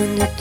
and it